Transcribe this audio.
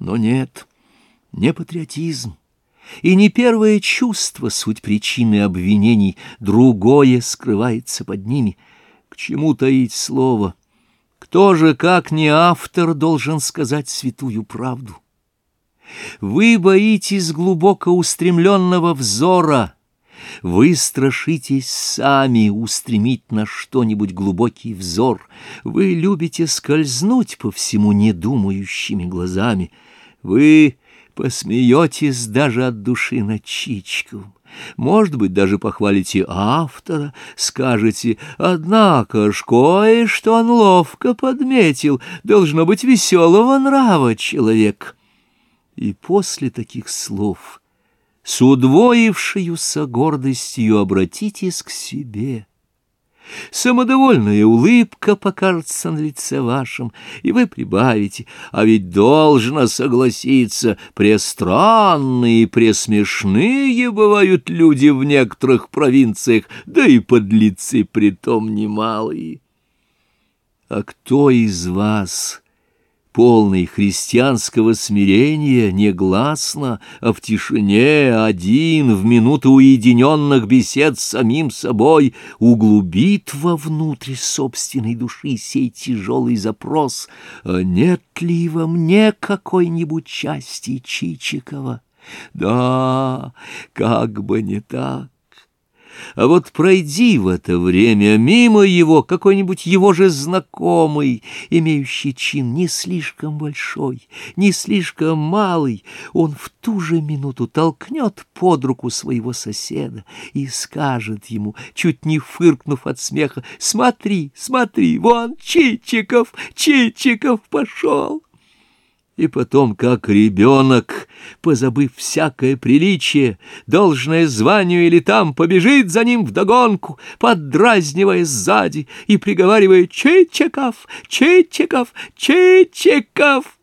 Но нет, не патриотизм. И не первое чувство суть причины обвинений, другое скрывается под ними. К чему таить слово? Кто же, как не автор, должен сказать святую правду? Вы боитесь глубоко устремленного взора, вы страшитесь сами устремить на что-нибудь глубокий взор, вы любите скользнуть по всему недумающими глазами, вы посмеетесь даже от души над Чичковым. Может быть, даже похвалите автора, скажете, однако ж кое-что он ловко подметил, должно быть веселого нрава человек. И после таких слов с удвоившеюся гордостью обратитесь к себе — Самодовольная улыбка покажется на лице вашем, и вы прибавите, а ведь должно согласиться, престранные и пресмешные бывают люди в некоторых провинциях, да и подлецы притом немалые. А кто из вас полный христианского смирения, негласно, а в тишине, один, в минуту уединенных бесед с самим собой, углубит вовнутрь собственной души сей тяжелый запрос, а нет ли во мне какой-нибудь части Чичикова? Да, как бы не так. А вот пройди в это время мимо его какой-нибудь его же знакомый, имеющий чин не слишком большой, не слишком малый, он в ту же минуту толкнет под руку своего соседа и скажет ему, чуть не фыркнув от смеха, «Смотри, смотри, вон Чичиков, Чичиков пошел!» И потом, как ребенок, позабыв всякое приличие, должное званию или там, побежит за ним вдогонку, поддразнивая сзади и приговаривая «Чичиков! Чичиков! Чичиков!»